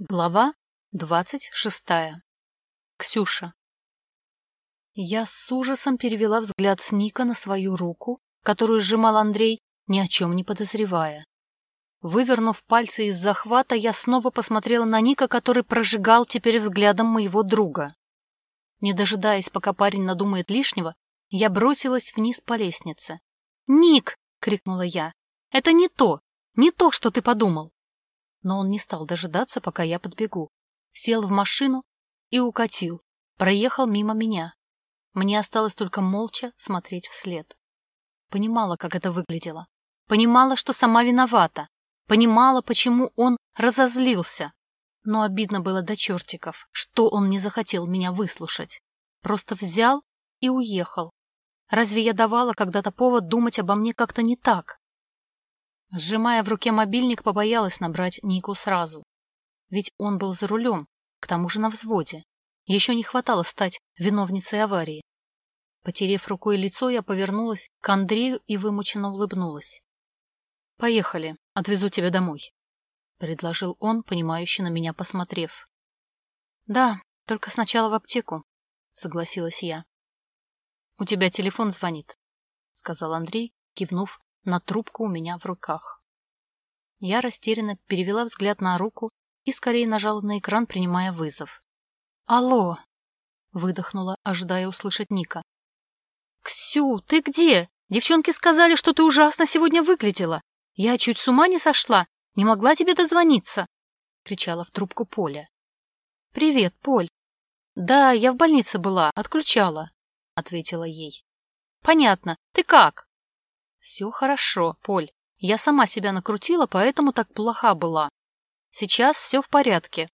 Глава двадцать шестая. Ксюша. Я с ужасом перевела взгляд с Ника на свою руку, которую сжимал Андрей, ни о чем не подозревая. Вывернув пальцы из захвата, я снова посмотрела на Ника, который прожигал теперь взглядом моего друга. Не дожидаясь, пока парень надумает лишнего, я бросилась вниз по лестнице. «Ник!» — крикнула я. «Это не то! Не то, что ты подумал!» Но он не стал дожидаться, пока я подбегу. Сел в машину и укатил, проехал мимо меня. Мне осталось только молча смотреть вслед. Понимала, как это выглядело. Понимала, что сама виновата. Понимала, почему он разозлился. Но обидно было до чертиков, что он не захотел меня выслушать. Просто взял и уехал. Разве я давала когда-то повод думать обо мне как-то не так? Сжимая в руке мобильник, побоялась набрать Нику сразу. Ведь он был за рулем, к тому же на взводе. Еще не хватало стать виновницей аварии. Потерев рукой лицо, я повернулась к Андрею и вымученно улыбнулась. — Поехали, отвезу тебя домой, — предложил он, понимающе на меня посмотрев. — Да, только сначала в аптеку, — согласилась я. — У тебя телефон звонит, — сказал Андрей, кивнув на трубку у меня в руках. Я растерянно перевела взгляд на руку и скорее нажала на экран, принимая вызов. «Алло!» — выдохнула, ожидая услышать Ника. «Ксю, ты где? Девчонки сказали, что ты ужасно сегодня выглядела. Я чуть с ума не сошла, не могла тебе дозвониться!» — кричала в трубку Поля. «Привет, Поль!» «Да, я в больнице была, отключала», — ответила ей. «Понятно. Ты как?» Все хорошо, Поль. Я сама себя накрутила, поэтому так плоха была. Сейчас все в порядке.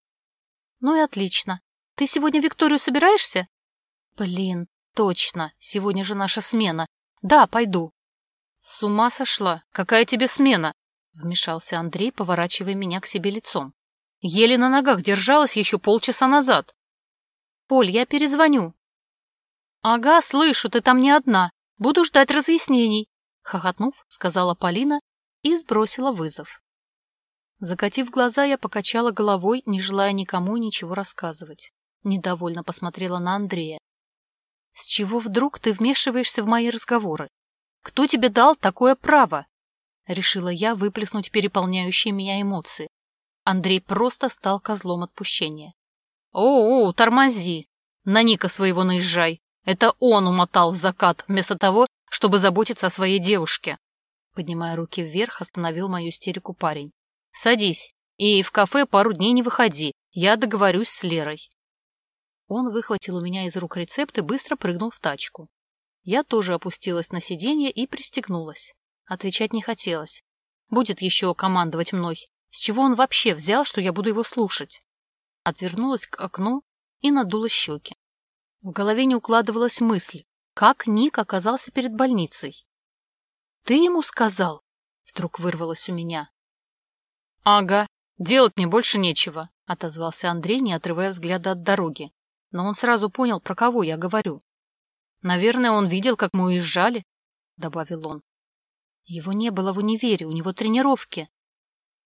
Ну и отлично. Ты сегодня Викторию собираешься? Блин, точно. Сегодня же наша смена. Да, пойду. С ума сошла. Какая тебе смена? Вмешался Андрей, поворачивая меня к себе лицом. Еле на ногах держалась еще полчаса назад. Поль, я перезвоню. Ага, слышу, ты там не одна. Буду ждать разъяснений. Хохотнув, сказала Полина и сбросила вызов. Закатив глаза, я покачала головой, не желая никому ничего рассказывать. Недовольно посмотрела на Андрея. — С чего вдруг ты вмешиваешься в мои разговоры? Кто тебе дал такое право? Решила я выплеснуть переполняющие меня эмоции. Андрей просто стал козлом отпущения. «О, — О, тормози! На Ника своего наезжай! Это он умотал в закат, вместо того, чтобы заботиться о своей девушке. Поднимая руки вверх, остановил мою истерику парень. Садись и в кафе пару дней не выходи, я договорюсь с Лерой. Он выхватил у меня из рук рецепт и быстро прыгнул в тачку. Я тоже опустилась на сиденье и пристегнулась. Отвечать не хотелось. Будет еще командовать мной. С чего он вообще взял, что я буду его слушать? Отвернулась к окну и надула щеки. В голове не укладывалась мысль, как Ник оказался перед больницей. «Ты ему сказал?» — вдруг вырвалось у меня. «Ага, делать мне больше нечего», — отозвался Андрей, не отрывая взгляда от дороги. Но он сразу понял, про кого я говорю. «Наверное, он видел, как мы уезжали», — добавил он. «Его не было в универе, у него тренировки».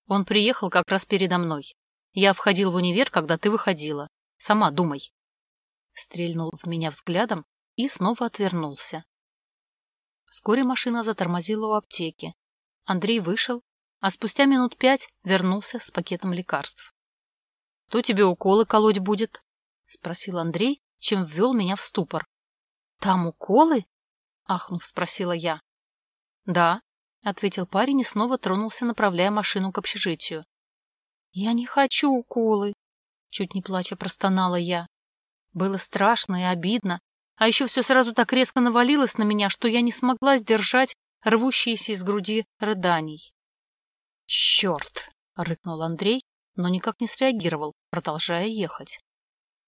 Он приехал как раз передо мной. Я входил в универ, когда ты выходила. Сама думай. Стрельнул в меня взглядом, и снова отвернулся. Вскоре машина затормозила у аптеки. Андрей вышел, а спустя минут пять вернулся с пакетом лекарств. — Кто тебе уколы колоть будет? — спросил Андрей, чем ввел меня в ступор. — Там уколы? — ахнув, спросила я. — Да, — ответил парень и снова тронулся, направляя машину к общежитию. — Я не хочу уколы, — чуть не плача простонала я. Было страшно и обидно, а еще все сразу так резко навалилось на меня, что я не смогла сдержать рвущиеся из груди рыданий. «Черт!» — рыкнул Андрей, но никак не среагировал, продолжая ехать.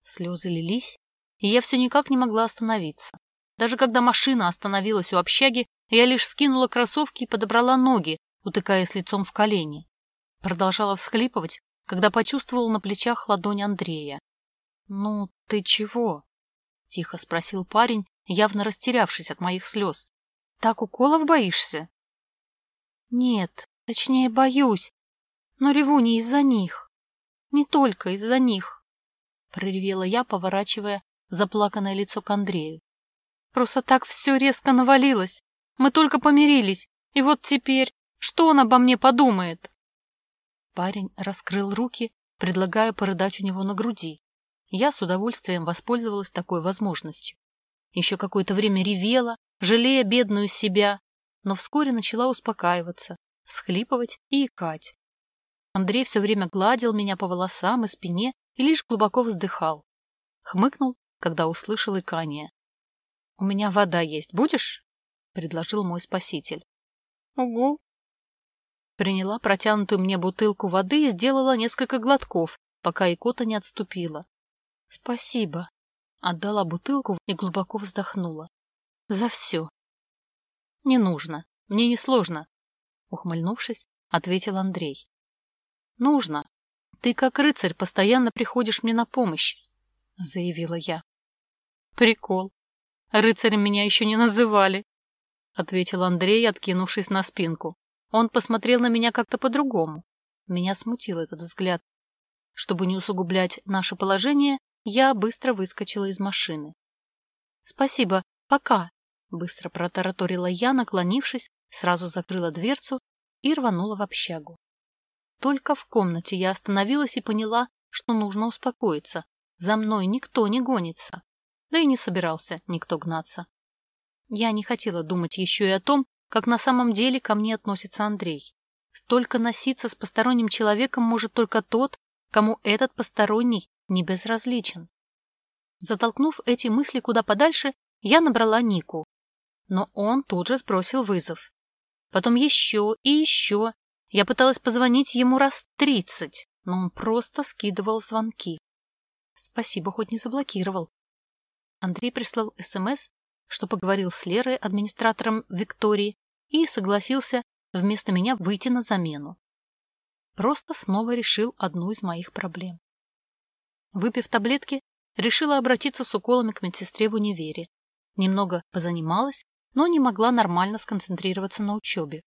Слезы лились, и я все никак не могла остановиться. Даже когда машина остановилась у общаги, я лишь скинула кроссовки и подобрала ноги, утыкаясь лицом в колени. Продолжала всхлипывать, когда почувствовала на плечах ладонь Андрея. «Ну, ты чего?» — тихо спросил парень, явно растерявшись от моих слез. — Так уколов боишься? — Нет, точнее, боюсь, но реву не из-за них. Не только из-за них, — проревела я, поворачивая заплаканное лицо к Андрею. Просто так все резко навалилось. Мы только помирились, и вот теперь что он обо мне подумает? Парень раскрыл руки, предлагая порыдать у него на груди. Я с удовольствием воспользовалась такой возможностью. Еще какое-то время ревела, жалея бедную себя, но вскоре начала успокаиваться, всхлипывать и икать. Андрей все время гладил меня по волосам и спине и лишь глубоко вздыхал. Хмыкнул, когда услышал икание. — У меня вода есть, будешь? — предложил мой спаситель. — Угу. Приняла протянутую мне бутылку воды и сделала несколько глотков, пока икота не отступила. — Спасибо. Отдала бутылку и глубоко вздохнула. — За все. — Не нужно. Мне не сложно. Ухмыльнувшись, ответил Андрей. — Нужно. Ты, как рыцарь, постоянно приходишь мне на помощь, — заявила я. — Прикол. Рыцарем меня еще не называли, — ответил Андрей, откинувшись на спинку. Он посмотрел на меня как-то по-другому. Меня смутил этот взгляд. Чтобы не усугублять наше положение, я быстро выскочила из машины. — Спасибо, пока, — быстро протараторила я, наклонившись, сразу закрыла дверцу и рванула в общагу. Только в комнате я остановилась и поняла, что нужно успокоиться. За мной никто не гонится да и не собирался никто гнаться. Я не хотела думать еще и о том, как на самом деле ко мне относится Андрей. Столько носиться с посторонним человеком может только тот, кому этот посторонний не безразличен. Затолкнув эти мысли куда подальше, я набрала Нику. Но он тут же сбросил вызов. Потом еще и еще. Я пыталась позвонить ему раз тридцать, но он просто скидывал звонки. Спасибо, хоть не заблокировал. Андрей прислал СМС, что поговорил с Лерой, администратором Виктории, и согласился вместо меня выйти на замену. Просто снова решил одну из моих проблем. Выпив таблетки, решила обратиться с уколами к медсестре в универе. Немного позанималась, но не могла нормально сконцентрироваться на учебе.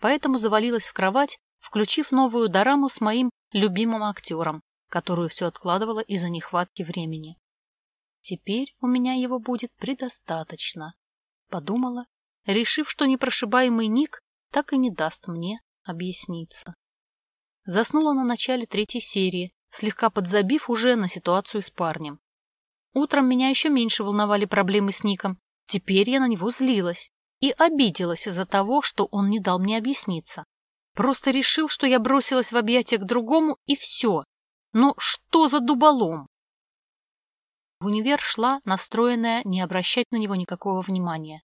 Поэтому завалилась в кровать, включив новую дораму с моим любимым актером, которую все откладывала из-за нехватки времени. Теперь у меня его будет предостаточно, подумала, решив, что непрошибаемый Ник так и не даст мне объясниться. Заснула на начале третьей серии, слегка подзабив уже на ситуацию с парнем. Утром меня еще меньше волновали проблемы с Ником, теперь я на него злилась и обиделась из-за того, что он не дал мне объясниться. Просто решил, что я бросилась в объятия к другому, и все. Но что за дуболом? В универ шла, настроенная не обращать на него никакого внимания.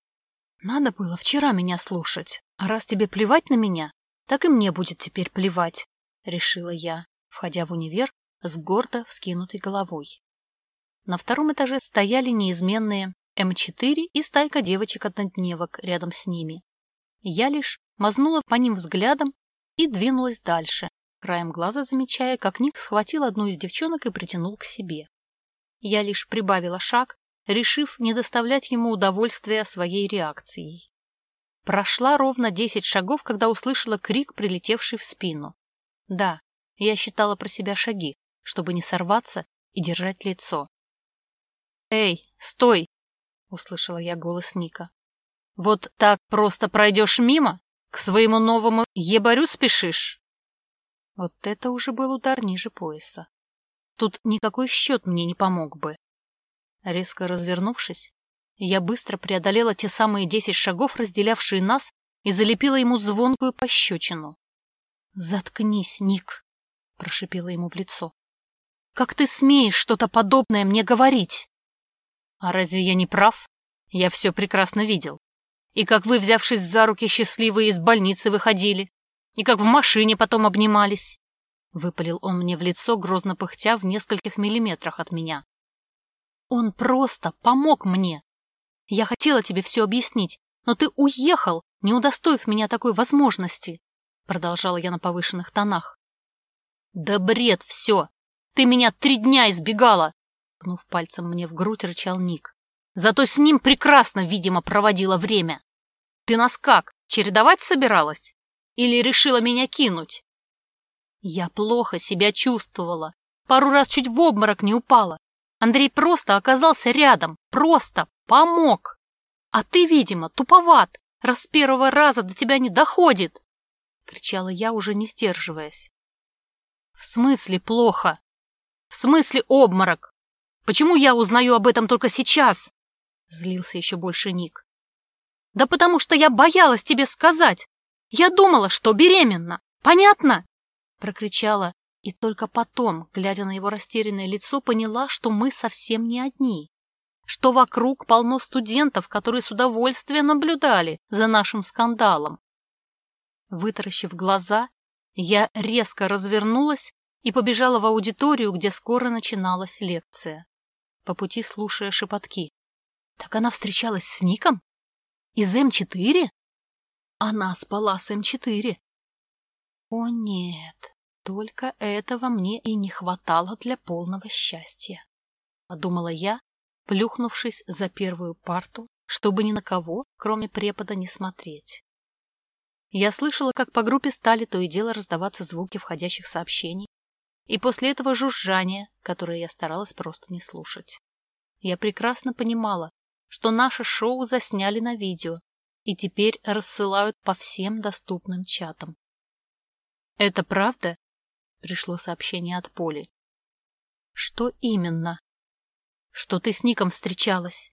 Надо было вчера меня слушать, а раз тебе плевать на меня, так и мне будет теперь плевать, — решила я, входя в универ с гордо вскинутой головой. На втором этаже стояли неизменные М4 и стайка девочек-однодневок рядом с ними. Я лишь мазнула по ним взглядом и двинулась дальше, краем глаза замечая, как Ник схватил одну из девчонок и притянул к себе. Я лишь прибавила шаг, решив не доставлять ему удовольствия своей реакцией. Прошла ровно десять шагов, когда услышала крик, прилетевший в спину. Да, я считала про себя шаги, чтобы не сорваться и держать лицо. «Эй, стой!» — услышала я голос Ника. «Вот так просто пройдешь мимо? К своему новому ебарю спешишь?» Вот это уже был удар ниже пояса. Тут никакой счет мне не помог бы. Резко развернувшись, я быстро преодолела те самые десять шагов, разделявшие нас, и залепила ему звонкую пощечину. — Заткнись, Ник! — прошипела ему в лицо. — Как ты смеешь что-то подобное мне говорить? — А разве я не прав? Я все прекрасно видел. И как вы, взявшись за руки, счастливые из больницы выходили, и как в машине потом обнимались. — выпалил он мне в лицо, грозно пыхтя в нескольких миллиметрах от меня. «Он просто помог мне! Я хотела тебе все объяснить, но ты уехал, не удостоив меня такой возможности!» Продолжала я на повышенных тонах. «Да бред все! Ты меня три дня избегала!» Ткнув пальцем мне в грудь, рычал Ник. «Зато с ним прекрасно, видимо, проводила время. Ты нас как, чередовать собиралась? Или решила меня кинуть?» Я плохо себя чувствовала, Пару раз чуть в обморок не упала. Андрей просто оказался рядом, просто помог. А ты, видимо, туповат, раз с первого раза до тебя не доходит!» — кричала я, уже не сдерживаясь. «В смысле плохо? В смысле обморок? Почему я узнаю об этом только сейчас?» — злился еще больше Ник. «Да потому что я боялась тебе сказать. Я думала, что беременна. Понятно?» — прокричала, и только потом, глядя на его растерянное лицо, поняла, что мы совсем не одни что вокруг полно студентов, которые с удовольствием наблюдали за нашим скандалом. Вытаращив глаза, я резко развернулась и побежала в аудиторию, где скоро начиналась лекция, по пути слушая шепотки. Так она встречалась с Ником? Из М4? Она спала с М4. О нет, только этого мне и не хватало для полного счастья, подумала я, плюхнувшись за первую парту, чтобы ни на кого, кроме препода, не смотреть. Я слышала, как по группе стали то и дело раздаваться звуки входящих сообщений, и после этого жужжание, которое я старалась просто не слушать. Я прекрасно понимала, что наше шоу засняли на видео и теперь рассылают по всем доступным чатам. «Это правда?» — пришло сообщение от Поли. «Что именно?» что ты с Ником встречалась.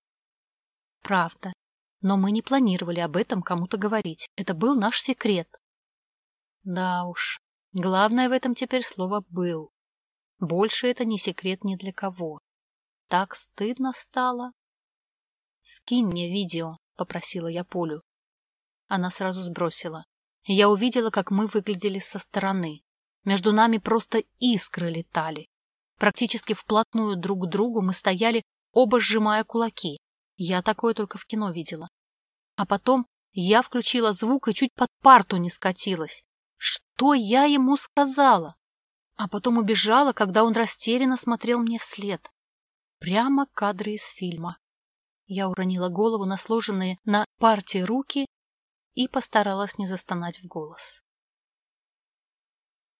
Правда. Но мы не планировали об этом кому-то говорить. Это был наш секрет. Да уж. Главное в этом теперь слово «был». Больше это не секрет ни для кого. Так стыдно стало. «Скинь мне видео», — попросила я Полю. Она сразу сбросила. Я увидела, как мы выглядели со стороны. Между нами просто искры летали. Практически вплотную друг к другу мы стояли, оба сжимая кулаки. Я такое только в кино видела. А потом я включила звук и чуть под парту не скатилась. Что я ему сказала? А потом убежала, когда он растерянно смотрел мне вслед. Прямо кадры из фильма. Я уронила голову на сложенные на парте руки и постаралась не застонать в голос.